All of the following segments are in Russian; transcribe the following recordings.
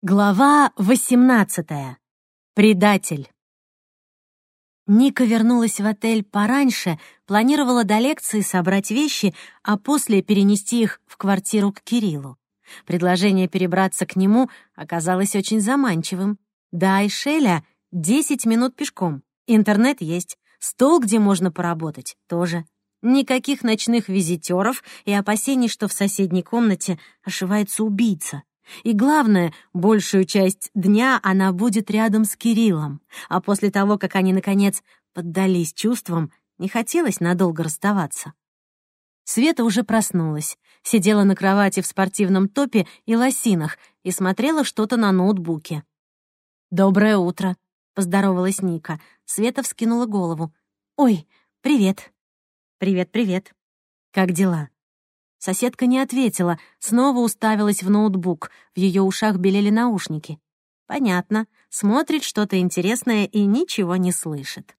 Глава 18. Предатель. Ника вернулась в отель пораньше, планировала до лекции собрать вещи, а после перенести их в квартиру к Кириллу. Предложение перебраться к нему оказалось очень заманчивым. Да, и Шеля — 10 минут пешком. Интернет есть, стол, где можно поработать, тоже. Никаких ночных визитеров и опасений, что в соседней комнате ошивается убийца. И главное, большую часть дня она будет рядом с Кириллом. А после того, как они, наконец, поддались чувствам, не хотелось надолго расставаться. Света уже проснулась, сидела на кровати в спортивном топе и лосинах и смотрела что-то на ноутбуке. «Доброе утро», — поздоровалась Ника. Света вскинула голову. «Ой, привет». «Привет-привет. Как дела?» Соседка не ответила, снова уставилась в ноутбук, в ее ушах белели наушники. Понятно, смотрит что-то интересное и ничего не слышит.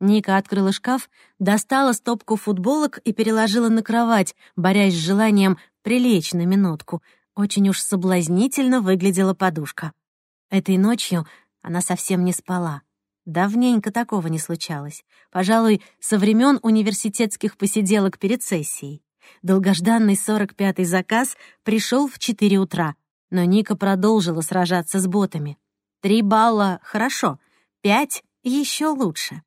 Ника открыла шкаф, достала стопку футболок и переложила на кровать, борясь с желанием прилечь на минутку. Очень уж соблазнительно выглядела подушка. Этой ночью она совсем не спала. Давненько такого не случалось. Пожалуй, со времен университетских посиделок перед сессией. Долгожданный 45-й заказ пришел в 4 утра, но Ника продолжила сражаться с ботами. Три балла — хорошо, пять — еще лучше.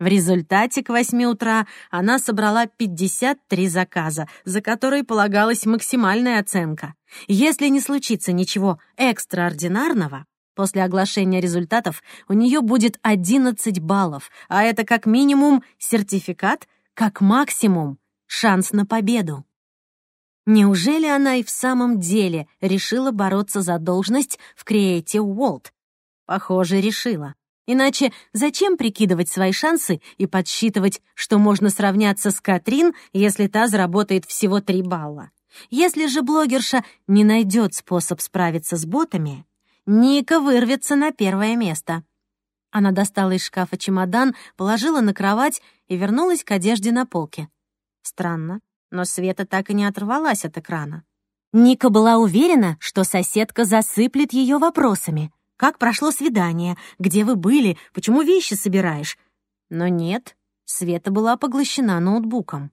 В результате к 8 утра она собрала 53 заказа, за которые полагалась максимальная оценка. Если не случится ничего экстраординарного, после оглашения результатов у нее будет 11 баллов, а это как минимум сертификат, как максимум шанс на победу. Неужели она и в самом деле решила бороться за должность в Creative World? Похоже, решила. Иначе зачем прикидывать свои шансы и подсчитывать, что можно сравняться с Катрин, если та заработает всего 3 балла? Если же блогерша не найдет способ справиться с ботами, Ника вырвется на первое место. Она достала из шкафа чемодан, положила на кровать и вернулась к одежде на полке. Странно, но Света так и не оторвалась от экрана. Ника была уверена, что соседка засыплет ее вопросами. «Как прошло свидание? Где вы были? Почему вещи собираешь?» Но нет, Света была поглощена ноутбуком.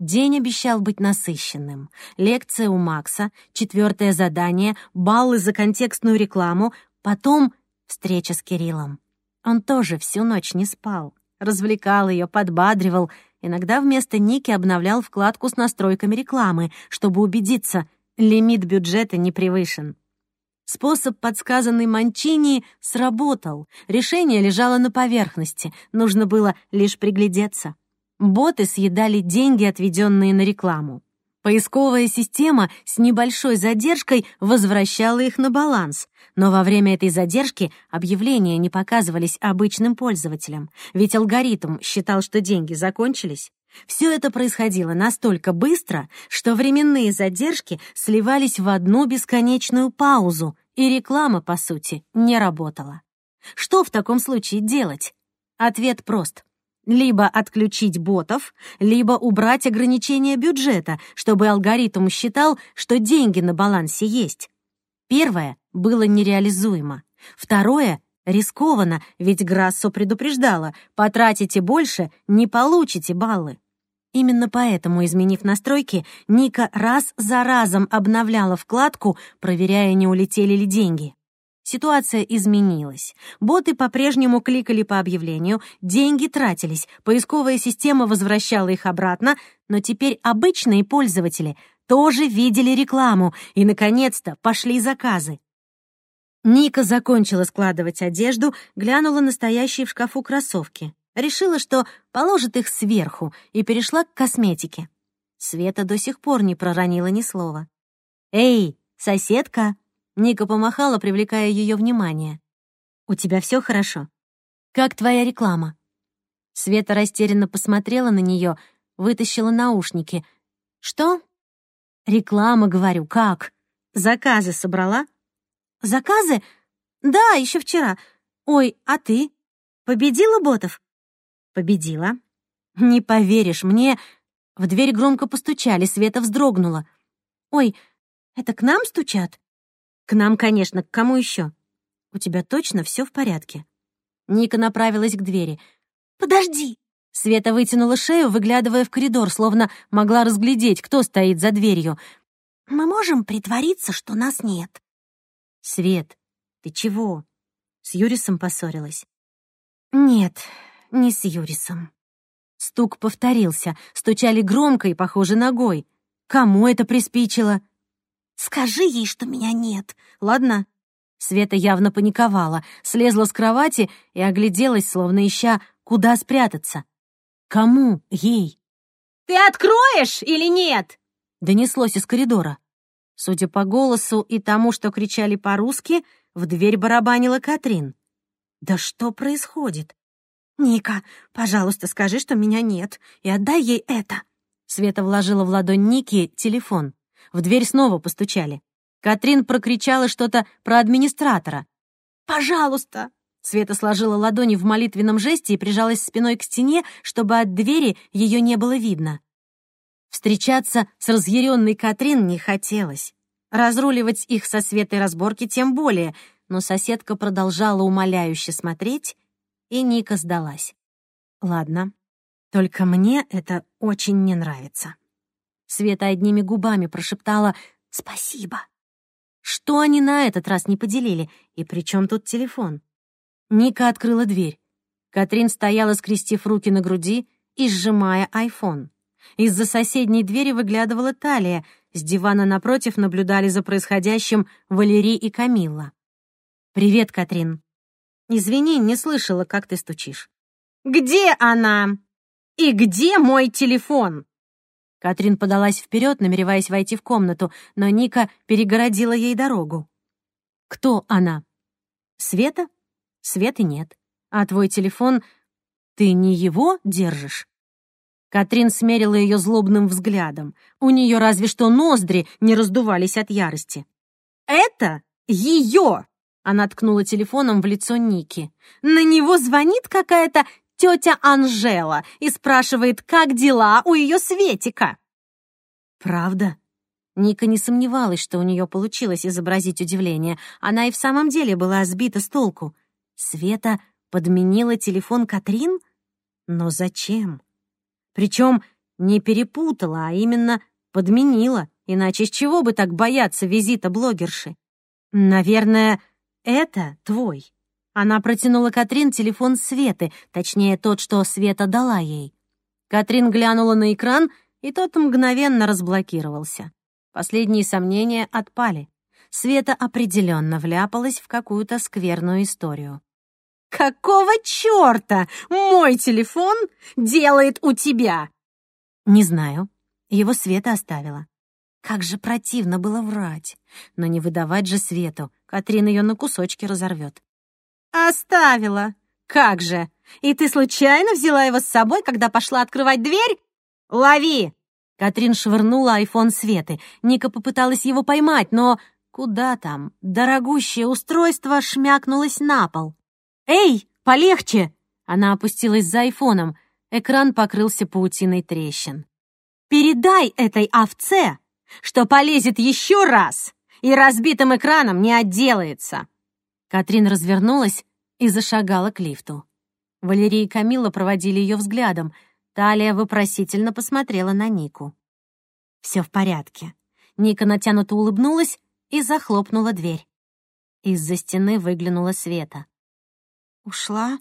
День обещал быть насыщенным. Лекция у Макса, четвертое задание, баллы за контекстную рекламу, потом встреча с Кириллом. Он тоже всю ночь не спал, развлекал ее, подбадривал — Иногда вместо Ники обновлял вкладку с настройками рекламы, чтобы убедиться, лимит бюджета не превышен. Способ, подсказанный Манчини, сработал. Решение лежало на поверхности, нужно было лишь приглядеться. Боты съедали деньги, отведенные на рекламу. Поисковая система с небольшой задержкой возвращала их на баланс, но во время этой задержки объявления не показывались обычным пользователям, ведь алгоритм считал, что деньги закончились. Все это происходило настолько быстро, что временные задержки сливались в одну бесконечную паузу, и реклама, по сути, не работала. Что в таком случае делать? Ответ прост либо отключить ботов, либо убрать ограничения бюджета, чтобы алгоритм считал, что деньги на балансе есть. Первое было нереализуемо. Второе — рискованно, ведь Грассо предупреждала, потратите больше — не получите баллы. Именно поэтому, изменив настройки, Ника раз за разом обновляла вкладку, проверяя, не улетели ли деньги. Ситуация изменилась. Боты по-прежнему кликали по объявлению, деньги тратились, поисковая система возвращала их обратно, но теперь обычные пользователи тоже видели рекламу, и, наконец-то, пошли заказы. Ника закончила складывать одежду, глянула на стоящие в шкафу кроссовки. Решила, что положит их сверху, и перешла к косметике. Света до сих пор не проронила ни слова. «Эй, соседка!» Ника помахала, привлекая ее внимание. «У тебя все хорошо? Как твоя реклама?» Света растерянно посмотрела на нее, вытащила наушники. «Что?» «Реклама, говорю, как? Заказы собрала?» «Заказы? Да, еще вчера. Ой, а ты? Победила ботов?» «Победила. Не поверишь, мне...» В дверь громко постучали, Света вздрогнула. «Ой, это к нам стучат?» «К нам, конечно, к кому еще? У тебя точно все в порядке?» Ника направилась к двери. «Подожди!» Света вытянула шею, выглядывая в коридор, словно могла разглядеть, кто стоит за дверью. «Мы можем притвориться, что нас нет». «Свет, ты чего? С Юрисом поссорилась?» «Нет, не с Юрисом». Стук повторился, стучали громко и, похоже, ногой. Кому это приспичило? «Скажи ей, что меня нет, ладно?» Света явно паниковала, слезла с кровати и огляделась, словно ища, куда спрятаться. Кому ей? «Ты откроешь или нет?» Донеслось из коридора. Судя по голосу и тому, что кричали по-русски, в дверь барабанила Катрин. «Да что происходит?» «Ника, пожалуйста, скажи, что меня нет, и отдай ей это». Света вложила в ладонь Ники телефон. В дверь снова постучали. Катрин прокричала что-то про администратора. «Пожалуйста!» Света сложила ладони в молитвенном жесте и прижалась спиной к стене, чтобы от двери ее не было видно. Встречаться с разъяренной Катрин не хотелось. Разруливать их со Светой разборки тем более, но соседка продолжала умоляюще смотреть, и Ника сдалась. «Ладно, только мне это очень не нравится». Света одними губами прошептала «Спасибо». Что они на этот раз не поделили, и при чем тут телефон? Ника открыла дверь. Катрин стояла, скрестив руки на груди и сжимая айфон. Из-за соседней двери выглядывала талия, с дивана напротив наблюдали за происходящим Валерий и Камилла. «Привет, Катрин. Извини, не слышала, как ты стучишь». «Где она? И где мой телефон?» Катрин подалась вперед, намереваясь войти в комнату, но Ника перегородила ей дорогу. «Кто она?» «Света?» «Светы нет. А твой телефон... Ты не его держишь?» Катрин смерила ее злобным взглядом. У нее разве что ноздри не раздувались от ярости. «Это ее!» Она ткнула телефоном в лицо Ники. «На него звонит какая-то тетя Анжела и спрашивает, как дела у ее Светика». «Правда?» Ника не сомневалась, что у нее получилось изобразить удивление. Она и в самом деле была сбита с толку. Света подменила телефон Катрин? Но зачем? Причем не перепутала, а именно подменила, иначе с чего бы так бояться визита блогерши? Наверное, это твой. Она протянула Катрин телефон Светы, точнее, тот, что Света дала ей. Катрин глянула на экран, и тот мгновенно разблокировался. Последние сомнения отпали. Света определенно вляпалась в какую-то скверную историю. «Какого черта мой телефон делает у тебя?» «Не знаю. Его Света оставила. Как же противно было врать. Но не выдавать же Свету. Катрин ее на кусочки разорвет. «Оставила. Как же? И ты случайно взяла его с собой, когда пошла открывать дверь? Лови!» Катрин швырнула айфон Светы. Ника попыталась его поймать, но куда там? Дорогущее устройство шмякнулось на пол. «Эй, полегче!» Она опустилась за айфоном. Экран покрылся паутиной трещин. «Передай этой овце, что полезет еще раз и разбитым экраном не отделается!» Катрин развернулась и зашагала к лифту. Валерия и Камила проводили ее взглядом. Талия вопросительно посмотрела на Нику. Все в порядке. Ника натянуто улыбнулась и захлопнула дверь. Из-за стены выглянула Света. «Ушла?»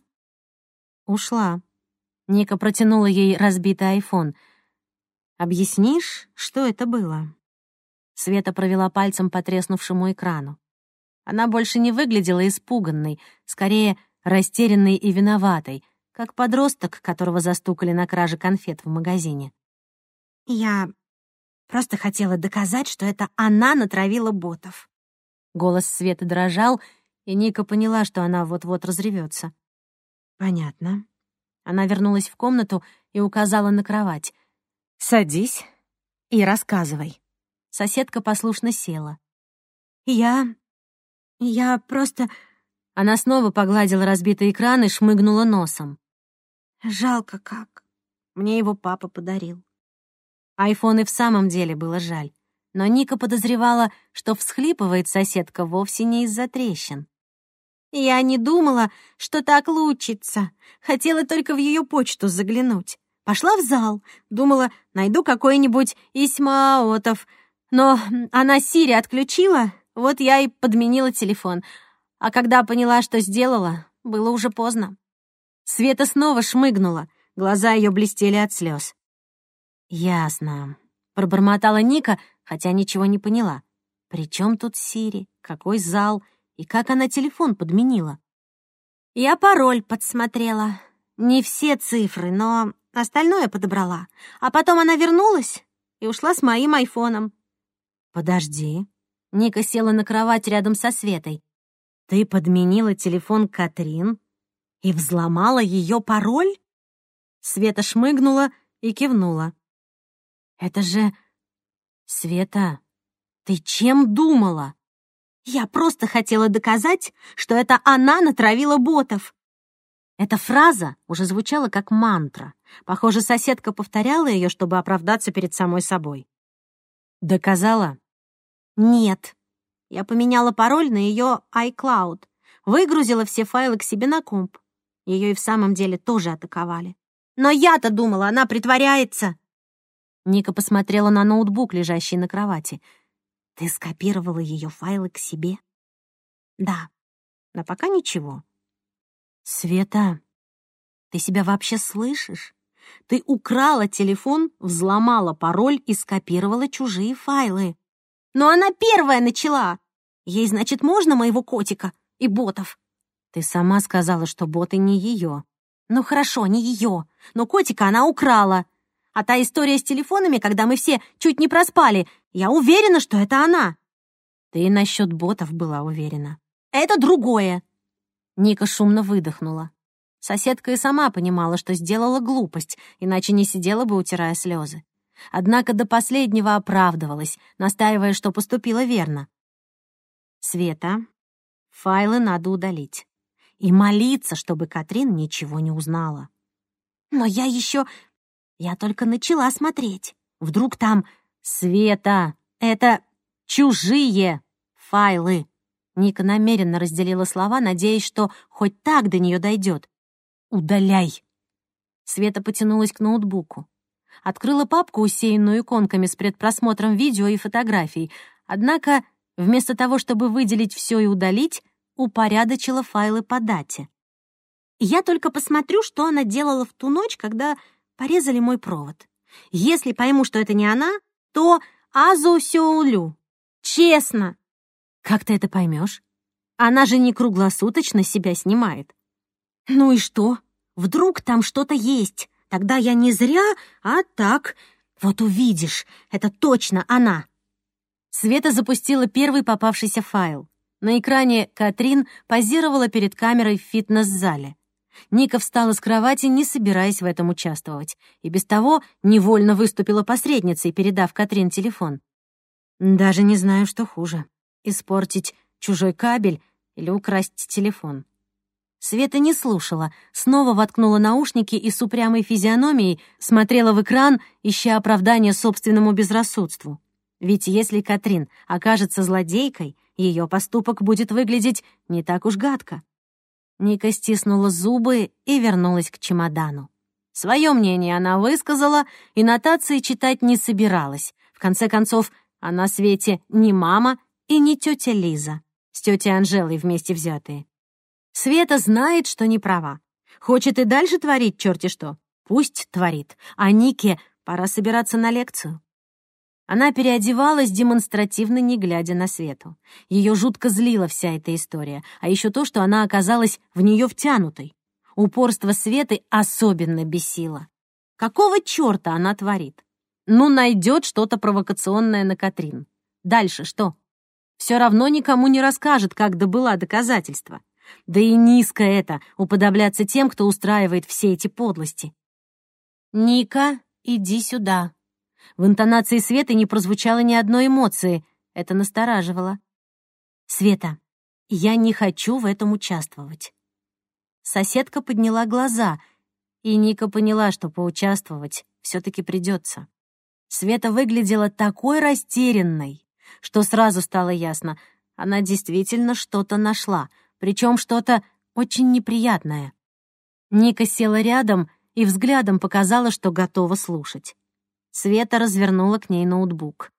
«Ушла». Ника протянула ей разбитый айфон. «Объяснишь, что это было?» Света провела пальцем по треснувшему экрану. Она больше не выглядела испуганной, скорее растерянной и виноватой, как подросток, которого застукали на краже конфет в магазине. «Я просто хотела доказать, что это она натравила ботов». Голос Светы дрожал, и Ника поняла, что она вот-вот разревется. «Понятно». Она вернулась в комнату и указала на кровать. «Садись и рассказывай». Соседка послушно села. «Я я просто...» Она снова погладила разбитый экран и шмыгнула носом. «Жалко как. Мне его папа подарил». Айфон и в самом деле было жаль. Но Ника подозревала, что всхлипывает соседка вовсе не из-за трещин. «Я не думала, что так лучится. Хотела только в ее почту заглянуть. Пошла в зал, думала, найду какой-нибудь Исмаотов. Но она Сири отключила, вот я и подменила телефон. А когда поняла, что сделала, было уже поздно. Света снова шмыгнула, глаза ее блестели от слез. «Ясно», — пробормотала Ника, хотя ничего не поняла. «При чем тут Сири? Какой зал? И как она телефон подменила?» «Я пароль подсмотрела. Не все цифры, но Остальное подобрала. А потом она вернулась и ушла с моим айфоном. «Подожди». Ника села на кровать рядом со Светой. «Ты подменила телефон Катрин и взломала ее пароль?» Света шмыгнула и кивнула. «Это же... Света, ты чем думала?» «Я просто хотела доказать, что это она натравила ботов. Эта фраза уже звучала как мантра. Похоже, соседка повторяла ее, чтобы оправдаться перед самой собой. «Доказала?» «Нет. Я поменяла пароль на ее iCloud, выгрузила все файлы к себе на комп. Ее и в самом деле тоже атаковали. Но я-то думала, она притворяется!» Ника посмотрела на ноутбук, лежащий на кровати. «Ты скопировала ее файлы к себе?» «Да, но пока ничего. «Света, ты себя вообще слышишь? Ты украла телефон, взломала пароль и скопировала чужие файлы». «Но она первая начала! Ей, значит, можно моего котика и ботов?» «Ты сама сказала, что боты не ее». «Ну хорошо, не ее, но котика она украла. А та история с телефонами, когда мы все чуть не проспали, я уверена, что это она». «Ты насчет ботов была уверена». «Это другое. Ника шумно выдохнула. Соседка и сама понимала, что сделала глупость, иначе не сидела бы, утирая слезы. Однако до последнего оправдывалась, настаивая, что поступила верно. «Света, файлы надо удалить. И молиться, чтобы Катрин ничего не узнала». «Но я еще... Я только начала смотреть. Вдруг там... Света, это чужие файлы!» Ника намеренно разделила слова, надеясь, что хоть так до нее дойдет. «Удаляй!» Света потянулась к ноутбуку. Открыла папку, усеянную иконками с предпросмотром видео и фотографий. Однако, вместо того, чтобы выделить все и удалить, упорядочила файлы по дате. «Я только посмотрю, что она делала в ту ночь, когда порезали мой провод. Если пойму, что это не она, то Азу Сеулю. Честно!» Как ты это поймешь? Она же не круглосуточно себя снимает. Ну и что? Вдруг там что-то есть? Тогда я не зря, а так. Вот увидишь, это точно она. Света запустила первый попавшийся файл. На экране Катрин позировала перед камерой в фитнес-зале. Ника встала с кровати, не собираясь в этом участвовать, и без того невольно выступила посредницей, передав Катрин телефон. Даже не знаю, что хуже испортить чужой кабель или украсть телефон. Света не слушала, снова воткнула наушники и с упрямой физиономией смотрела в экран, ища оправдания собственному безрассудству. Ведь если Катрин окажется злодейкой, ее поступок будет выглядеть не так уж гадко. Ника стиснула зубы и вернулась к чемодану. Свое мнение она высказала, и нотации читать не собиралась. В конце концов, она Свете не мама и не тетя Лиза, с тетей Анжелой вместе взятые. Света знает, что не права. Хочет и дальше творить черти что. Пусть творит. А Нике пора собираться на лекцию. Она переодевалась, демонстративно не глядя на Свету. Ее жутко злила вся эта история, а еще то, что она оказалась в нее втянутой. Упорство Светы особенно бесило. Какого черта она творит? Ну, найдет что-то провокационное на Катрин. Дальше что? все равно никому не расскажет, как добыла доказательства. Да и низко это — уподобляться тем, кто устраивает все эти подлости. «Ника, иди сюда». В интонации Светы не прозвучало ни одной эмоции. Это настораживало. «Света, я не хочу в этом участвовать». Соседка подняла глаза, и Ника поняла, что поучаствовать все таки придется. Света выглядела такой растерянной, что сразу стало ясно, она действительно что-то нашла, причем что-то очень неприятное. Ника села рядом и взглядом показала, что готова слушать. Света развернула к ней ноутбук.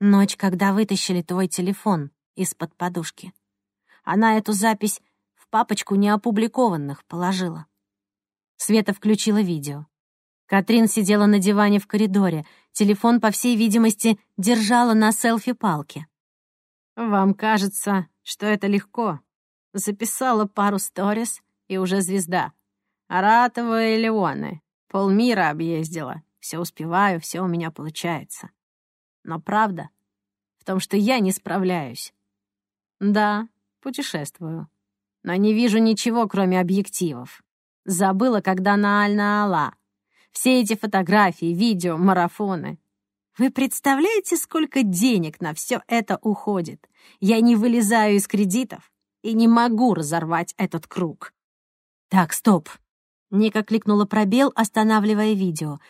«Ночь, когда вытащили твой телефон из-под подушки. Она эту запись в папочку неопубликованных положила». Света включила видео. Катрин сидела на диване в коридоре. Телефон, по всей видимости, держала на селфи-палке. «Вам кажется, что это легко. Записала пару сторис и уже звезда. Аратова и Леоны. Полмира объездила. Все успеваю, все у меня получается. Но правда в том, что я не справляюсь. Да, путешествую. Но не вижу ничего, кроме объективов. Забыла, когда на Аль-Наала. Все эти фотографии, видео, марафоны. Вы представляете, сколько денег на все это уходит? Я не вылезаю из кредитов и не могу разорвать этот круг. Так, стоп. Ника кликнула пробел, останавливая видео.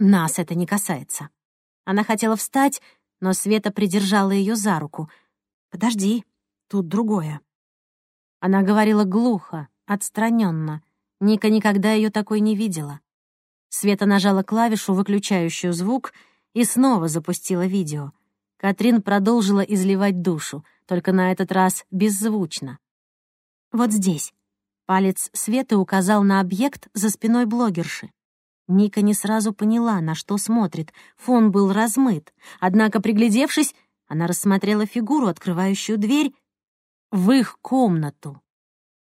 Нас это не касается. Она хотела встать, но Света придержала ее за руку. «Подожди, тут другое». Она говорила глухо, отстраненно. Ника никогда ее такой не видела. Света нажала клавишу, выключающую звук, и снова запустила видео. Катрин продолжила изливать душу, только на этот раз беззвучно. «Вот здесь». Палец Светы указал на объект за спиной блогерши. Ника не сразу поняла, на что смотрит. Фон был размыт. Однако, приглядевшись, она рассмотрела фигуру, открывающую дверь в их комнату.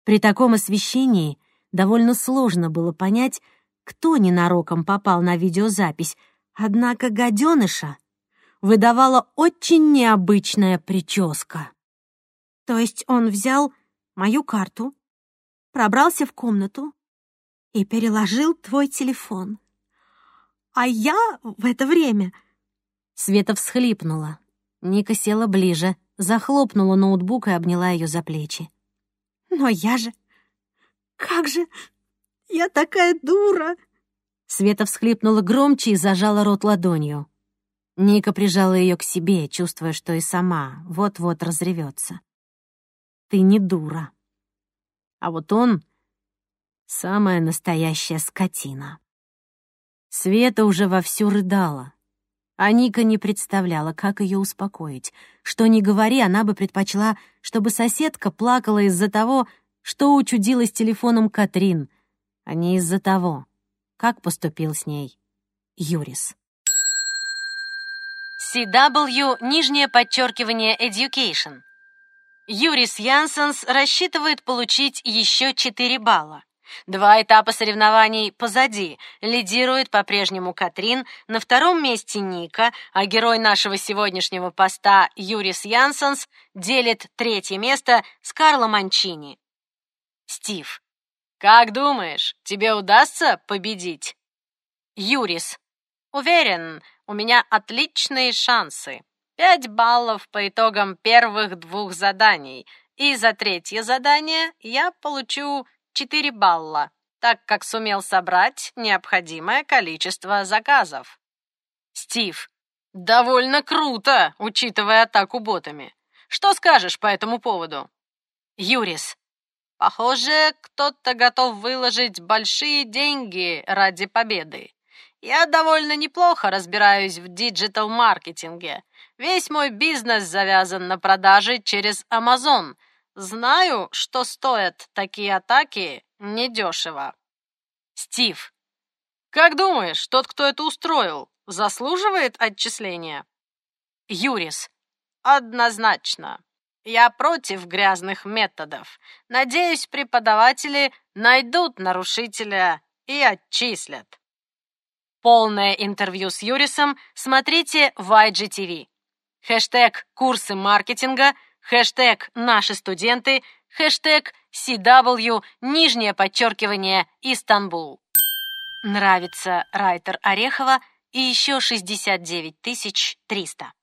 При таком освещении довольно сложно было понять, кто ненароком попал на видеозапись, однако гаденыша выдавала очень необычная прическа. То есть он взял мою карту, пробрался в комнату и переложил твой телефон. А я в это время... Света всхлипнула. Ника села ближе, захлопнула ноутбук и обняла ее за плечи. «Но я же... Как же... Я такая дура!» Света всхлипнула громче и зажала рот ладонью. Ника прижала ее к себе, чувствуя, что и сама вот-вот разревется. «Ты не дура. А вот он — самая настоящая скотина». Света уже вовсю рыдала, а Ника не представляла, как ее успокоить. Что ни говори, она бы предпочла, чтобы соседка плакала из-за того, что учудилась телефоном Катрин, а не из-за того, как поступил с ней Юрис. CW, нижнее подчеркивание Education. Юрис Янсенс рассчитывает получить еще 4 балла. Два этапа соревнований позади. Лидирует по-прежнему Катрин, на втором месте Ника, а герой нашего сегодняшнего поста Юрис Янсенс делит третье место с Карло Манчини. Стив. Как думаешь, тебе удастся победить? Юрис. Уверен, у меня отличные шансы. Пять баллов по итогам первых двух заданий. И за третье задание я получу 4 балла, так как сумел собрать необходимое количество заказов. Стив. Довольно круто, учитывая атаку ботами. Что скажешь по этому поводу? Юрис. Похоже, кто-то готов выложить большие деньги ради победы. Я довольно неплохо разбираюсь в диджитал-маркетинге. Весь мой бизнес завязан на продаже через Amazon — Знаю, что стоят такие атаки недешево. Стив, как думаешь, тот, кто это устроил, заслуживает отчисления? Юрис, однозначно. Я против грязных методов. Надеюсь, преподаватели найдут нарушителя и отчислят. Полное интервью с Юрисом смотрите в IGTV. Хэштег «Курсы маркетинга» хэштег «Наши студенты», хэштег CW, нижнее подчеркивание, Истанбул. Нравится Райтер Орехова и еще 69 300.